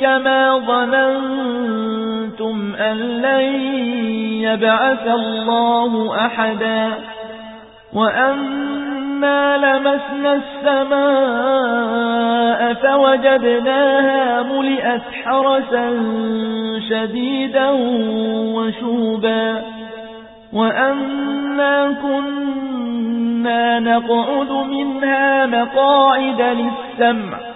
كما ظننتم أن لن يبعث الله أحدا وأنا لمسنا السماء فوجدناها ملئت حرسا شديدا وشوبا وأنا كنا نقعد منها مقاعد للسمع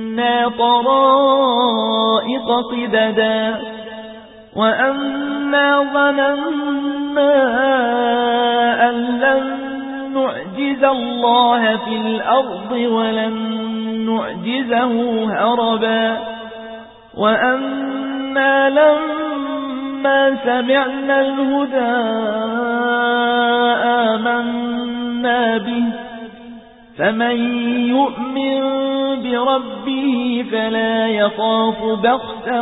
طرائق قددا وأنا ظننا أن لن نعجز الله في الأرض ولن نعجزه هربا وأنا لما سمعنا الهدى آمنا به فمن يؤمن بربه فلا يخاف بخسا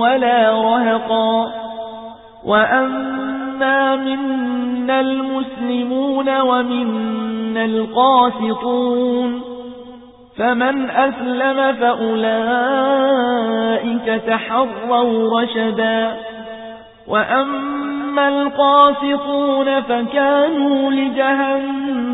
ولا رهقا. وأنا منا المسلمون ومنا القاسطون فمن أسلم فأولئك تحروا رشدا. وأما القاسطون فكانوا لجهنم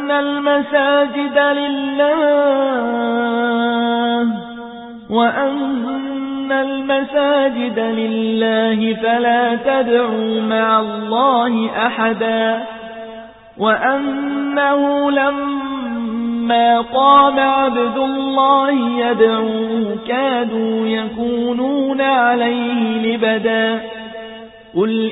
وأن المساجد لله وأن المساجد لله فلا تدعوا مع الله أحدا وأنه لما قام عبد الله يدعوه كادوا يكونون عليه لبدا. قل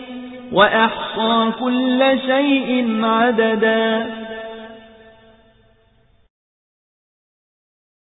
وأحصى كل شيء عددا